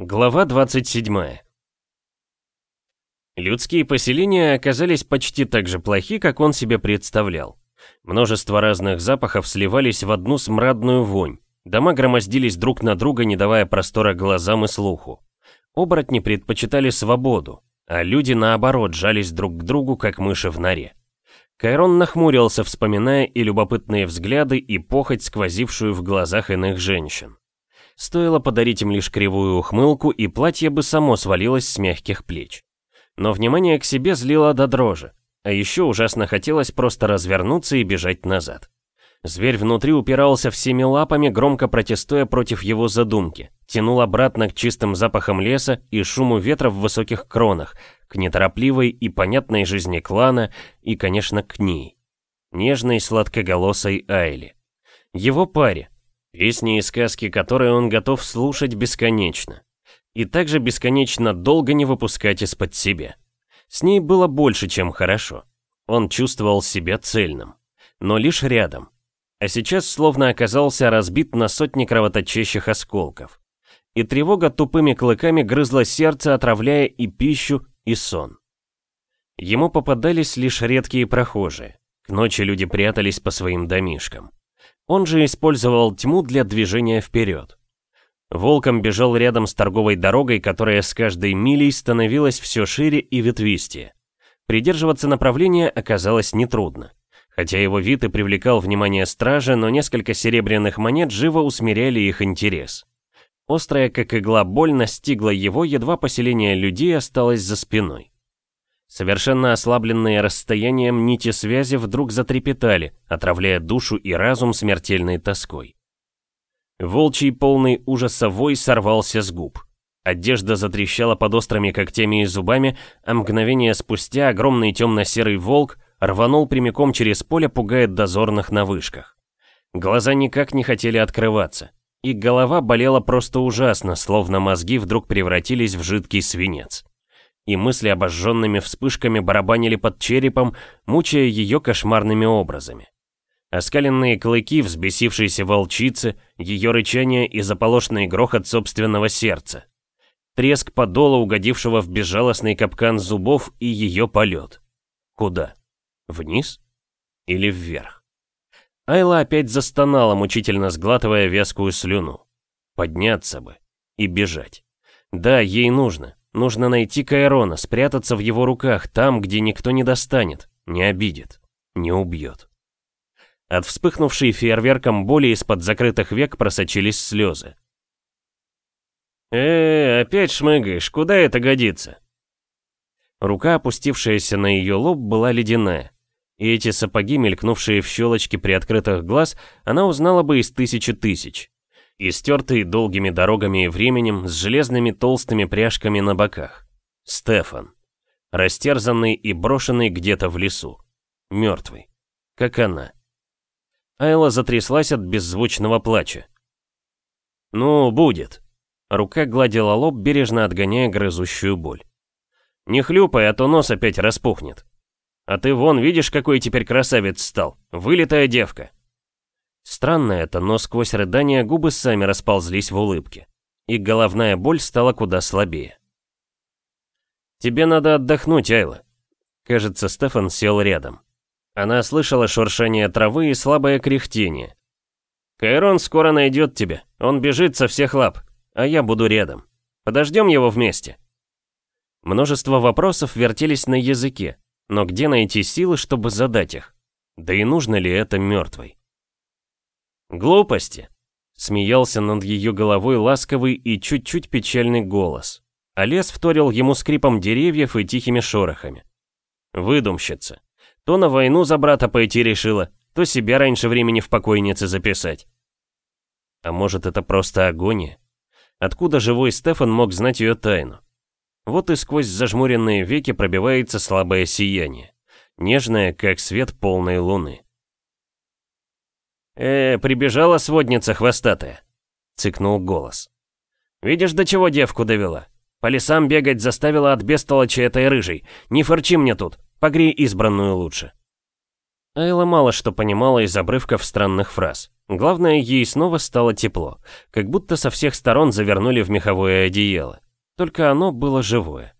Глава 27 Людские поселения оказались почти так же плохи, как он себе представлял. Множество разных запахов сливались в одну смрадную вонь. Дома громоздились друг на друга, не давая простора глазам и слуху. Оборотни предпочитали свободу, а люди, наоборот, жались друг к другу, как мыши в норе. Кайрон нахмурился, вспоминая и любопытные взгляды, и похоть, сквозившую в глазах иных женщин. Стоило подарить им лишь кривую ухмылку, и платье бы само свалилось с мягких плеч. Но внимание к себе злило до дрожи, а еще ужасно хотелось просто развернуться и бежать назад. Зверь внутри упирался всеми лапами, громко протестуя против его задумки, тянул обратно к чистым запахам леса и шуму ветра в высоких кронах, к неторопливой и понятной жизни клана и, конечно, к ней. Нежной сладкоголосой Айли. Его паре, Песни и сказки, которые он готов слушать бесконечно. И также бесконечно долго не выпускать из-под себя. С ней было больше, чем хорошо. Он чувствовал себя цельным. Но лишь рядом. А сейчас словно оказался разбит на сотни кровоточащих осколков. И тревога тупыми клыками грызла сердце, отравляя и пищу, и сон. Ему попадались лишь редкие прохожие. К ночи люди прятались по своим домишкам. Он же использовал тьму для движения вперед. Волком бежал рядом с торговой дорогой, которая с каждой милей становилась все шире и ветвистее. Придерживаться направления оказалось нетрудно. Хотя его вид и привлекал внимание стражи, но несколько серебряных монет живо усмиряли их интерес. Острая, как игла, боль настигла его, едва поселение людей осталось за спиной. Совершенно ослабленные расстоянием нити связи вдруг затрепетали, отравляя душу и разум смертельной тоской. Волчий полный ужаса вой сорвался с губ. Одежда затрещала под острыми когтями и зубами, а мгновение спустя огромный темно-серый волк рванул прямиком через поле, пугая дозорных на вышках. Глаза никак не хотели открываться, и голова болела просто ужасно, словно мозги вдруг превратились в жидкий свинец и мысли обожженными вспышками барабанили под черепом, мучая ее кошмарными образами. Оскаленные клыки взбесившейся волчицы, ее рычание и заполошенный грохот собственного сердца. Треск подола, угодившего в безжалостный капкан зубов и ее полет. Куда? Вниз? Или вверх? Айла опять застонала, мучительно сглатывая вязкую слюну. Подняться бы и бежать. Да, ей нужно. Нужно найти Кайрона, спрятаться в его руках, там, где никто не достанет, не обидит, не убьет. От вспыхнувшей фейерверком боли из-под закрытых век просочились слезы. «Э, опять шмыгаешь, куда это годится?» Рука, опустившаяся на ее лоб, была ледяная. И эти сапоги, мелькнувшие в щелочке приоткрытых глаз, она узнала бы из тысячи тысяч истертый долгими дорогами и временем, с железными толстыми пряжками на боках. Стефан. Растерзанный и брошенный где-то в лесу. Мертвый. Как она. Айла затряслась от беззвучного плача. «Ну, будет». Рука гладила лоб, бережно отгоняя грызущую боль. «Не хлюпай, а то нос опять распухнет. А ты вон, видишь, какой теперь красавец стал. Вылитая девка. Странно это, но сквозь рыдания губы сами расползлись в улыбке. И головная боль стала куда слабее. «Тебе надо отдохнуть, Айла». Кажется, Стефан сел рядом. Она слышала шуршание травы и слабое кряхтение. «Кайрон скоро найдет тебя. Он бежит со всех лап, а я буду рядом. Подождем его вместе». Множество вопросов вертелись на языке, но где найти силы, чтобы задать их? Да и нужно ли это мертвой? «Глупости!» Смеялся над ее головой ласковый и чуть-чуть печальный голос. А лес вторил ему скрипом деревьев и тихими шорохами. Выдумщица. То на войну за брата пойти решила, то себя раньше времени в покойнице записать. А может это просто агония? Откуда живой Стефан мог знать ее тайну? Вот и сквозь зажмуренные веки пробивается слабое сияние, нежное, как свет полной луны. «Э, прибежала сводница хвостатая», — цыкнул голос. «Видишь, до чего девку довела? По лесам бегать заставила от бестолочи этой рыжей. Не форчи мне тут, погрей избранную лучше». Айла мало что понимала из обрывков странных фраз. Главное, ей снова стало тепло, как будто со всех сторон завернули в меховое одеяло. Только оно было живое.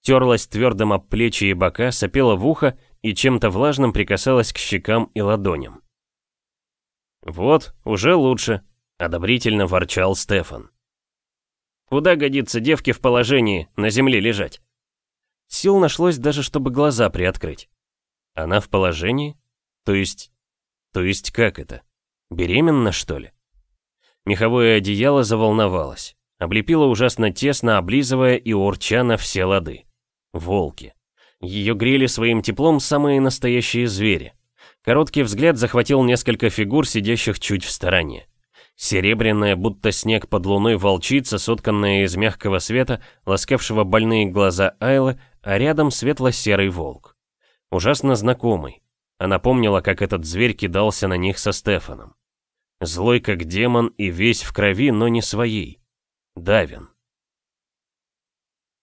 Терлось твердым об плечи и бока, сопело в ухо и чем-то влажным прикасалось к щекам и ладоням. «Вот, уже лучше», — одобрительно ворчал Стефан. «Куда годится девке в положении на земле лежать?» Сил нашлось даже, чтобы глаза приоткрыть. Она в положении? То есть... То есть как это? Беременна, что ли? Меховое одеяло заволновалось. Облепило ужасно тесно, облизывая и урча на все лады. Волки. Ее грели своим теплом самые настоящие звери. Короткий взгляд захватил несколько фигур, сидящих чуть в стороне. Серебряная, будто снег под луной волчица, сотканная из мягкого света, ласкавшего больные глаза Айлы, а рядом светло-серый волк. Ужасно знакомый. Она помнила, как этот зверь кидался на них со Стефаном. Злой как демон и весь в крови, но не своей. Давин.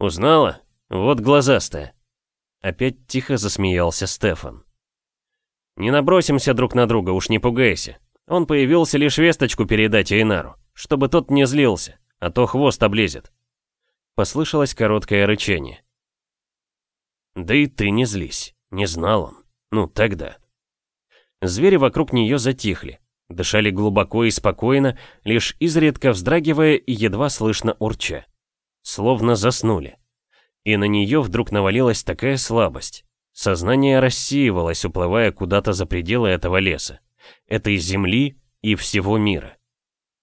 «Узнала? Вот глазастая». Опять тихо засмеялся Стефан. «Не набросимся друг на друга, уж не пугайся. Он появился лишь весточку передать Эйнару, чтобы тот не злился, а то хвост облезет». Послышалось короткое рычание. «Да и ты не злись, не знал он. Ну, тогда». Звери вокруг нее затихли, дышали глубоко и спокойно, лишь изредка вздрагивая и едва слышно урча. Словно заснули. И на нее вдруг навалилась такая слабость. Сознание рассеивалось, уплывая куда-то за пределы этого леса, этой земли и всего мира.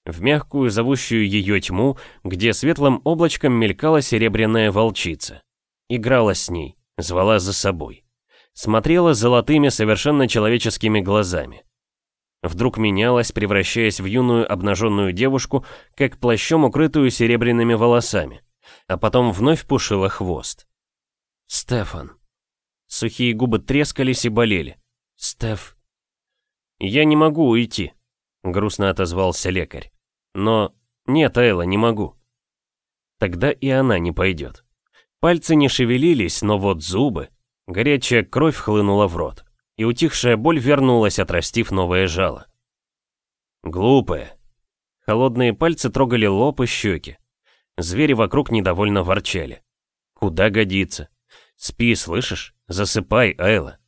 В мягкую, зовущую ее тьму, где светлым облачком мелькала серебряная волчица. Играла с ней, звала за собой. Смотрела золотыми, совершенно человеческими глазами. Вдруг менялась, превращаясь в юную обнаженную девушку, как плащом укрытую серебряными волосами. А потом вновь пушила хвост. «Стефан». Сухие губы трескались и болели. «Стеф...» «Я не могу уйти», — грустно отозвался лекарь. «Но... Нет, Айла, не могу». Тогда и она не пойдет. Пальцы не шевелились, но вот зубы... Горячая кровь хлынула в рот и утихшая боль вернулась, отрастив новое жало. Глупая. Холодные пальцы трогали лоб и щеки. Звери вокруг недовольно ворчали. Куда годится? Спи, слышишь? Засыпай, Айла.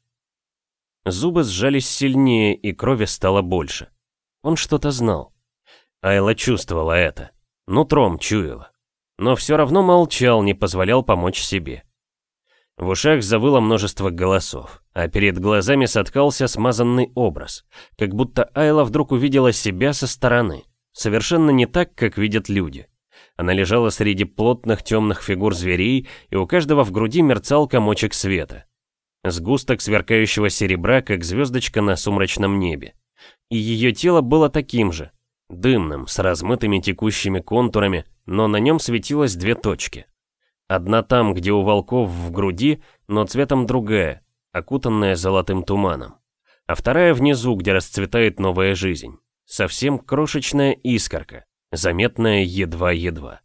Зубы сжались сильнее, и крови стало больше. Он что-то знал. Айла чувствовала это. Нутром чуяла. Но все равно молчал, не позволял помочь себе. В ушах завыло множество голосов, а перед глазами соткался смазанный образ, как будто Айла вдруг увидела себя со стороны, совершенно не так, как видят люди. Она лежала среди плотных темных фигур зверей, и у каждого в груди мерцал комочек света. Сгусток сверкающего серебра, как звездочка на сумрачном небе. И ее тело было таким же, дымным, с размытыми текущими контурами, но на нем светилось две точки. Одна там, где у волков в груди, но цветом другая, окутанная золотым туманом. А вторая внизу, где расцветает новая жизнь. Совсем крошечная искорка, заметная едва-едва.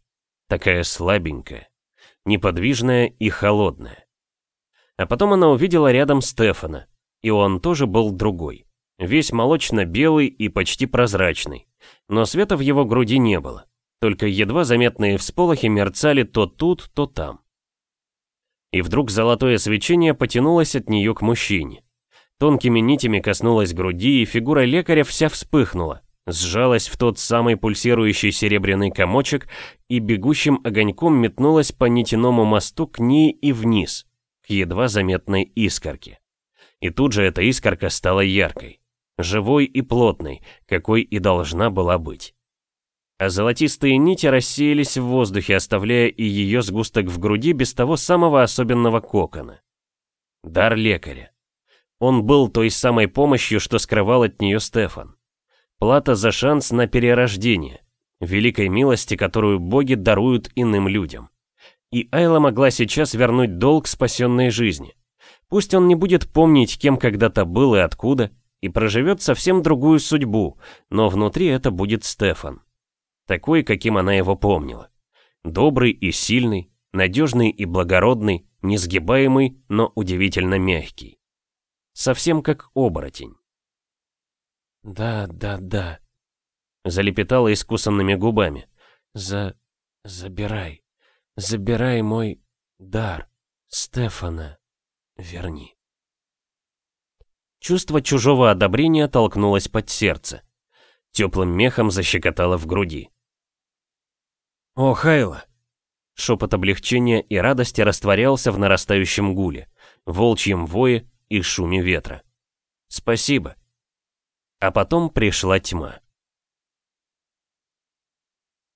Такая слабенькая, неподвижная и холодная. А потом она увидела рядом Стефана, и он тоже был другой. Весь молочно-белый и почти прозрачный, но света в его груди не было. Только едва заметные всполохи мерцали то тут, то там. И вдруг золотое свечение потянулось от нее к мужчине. Тонкими нитями коснулась груди, и фигура лекаря вся вспыхнула, сжалась в тот самый пульсирующий серебряный комочек и бегущим огоньком метнулась по нитяному мосту к ней и вниз, едва заметной искорке. И тут же эта искорка стала яркой, живой и плотной, какой и должна была быть а золотистые нити рассеялись в воздухе, оставляя и ее сгусток в груди без того самого особенного кокона. Дар лекаря. Он был той самой помощью, что скрывал от нее Стефан. Плата за шанс на перерождение, великой милости, которую боги даруют иным людям. И Айла могла сейчас вернуть долг спасенной жизни. Пусть он не будет помнить, кем когда-то был и откуда, и проживет совсем другую судьбу, но внутри это будет Стефан такой, каким она его помнила. Добрый и сильный, надежный и благородный, несгибаемый, но удивительно мягкий. совсем как оборотень. «Да, да, да», — залепетала искусанными губами. «За... забирай, забирай мой дар, Стефана, верни». Чувство чужого одобрения толкнулось под сердце. Теплым мехом защекотало в груди. «О, Хайла!» Шепот облегчения и радости растворялся в нарастающем гуле, волчьем вое и шуме ветра. «Спасибо». А потом пришла тьма.